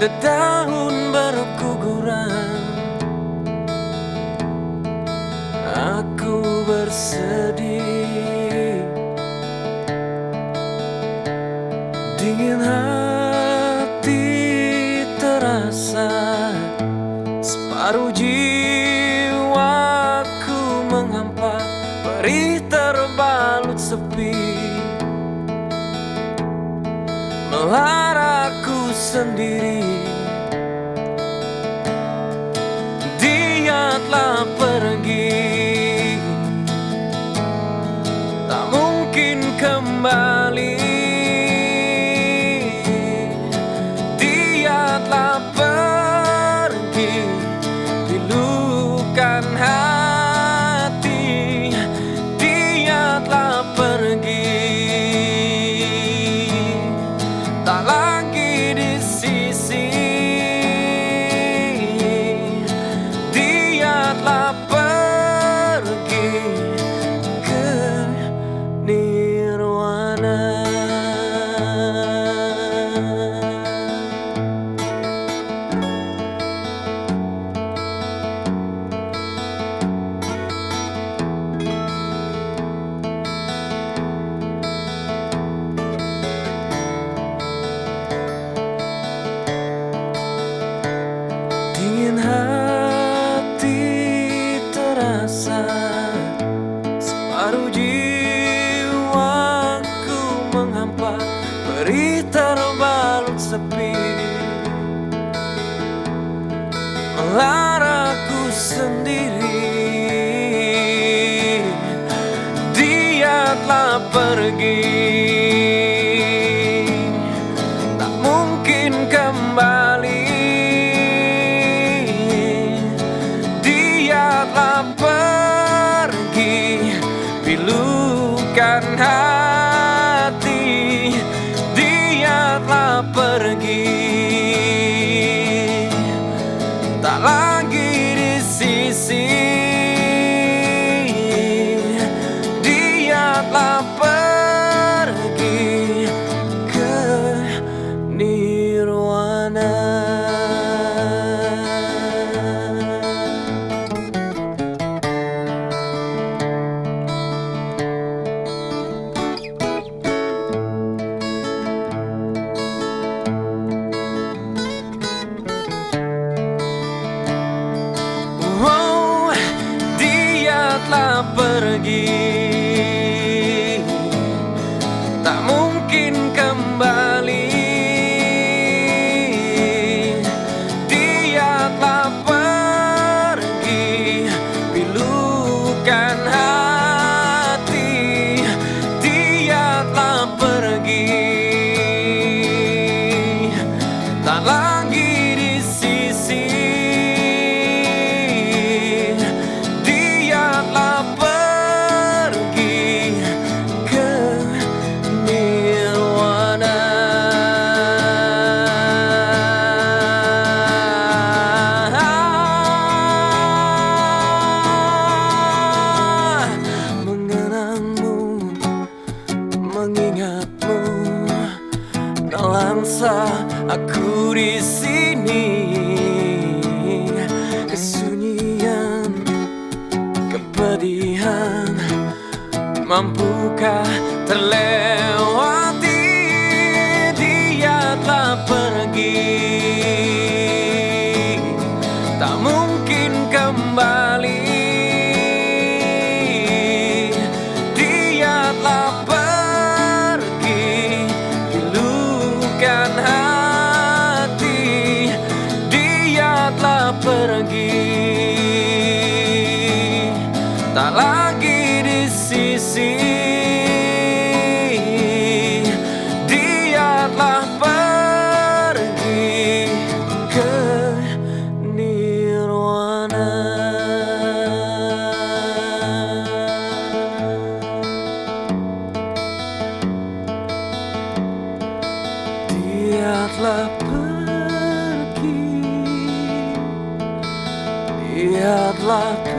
Dedaun berguguran Aku bersedih. Dingin hati terasa Separuh jiwaku menghampa Perih terbalut sepi. Melaraku sendiri sepi. Melaraku sendiri. Dia telah pergi. Tak mungkin kembali. Dia telah pergi Tak telah pergi Aku di sini. Kesunyian, kepedihan Mampukah terlewati Tak lagi di sisi. Dia telah pergi ke nirwana. Dia telah pergi. Dia telah pergi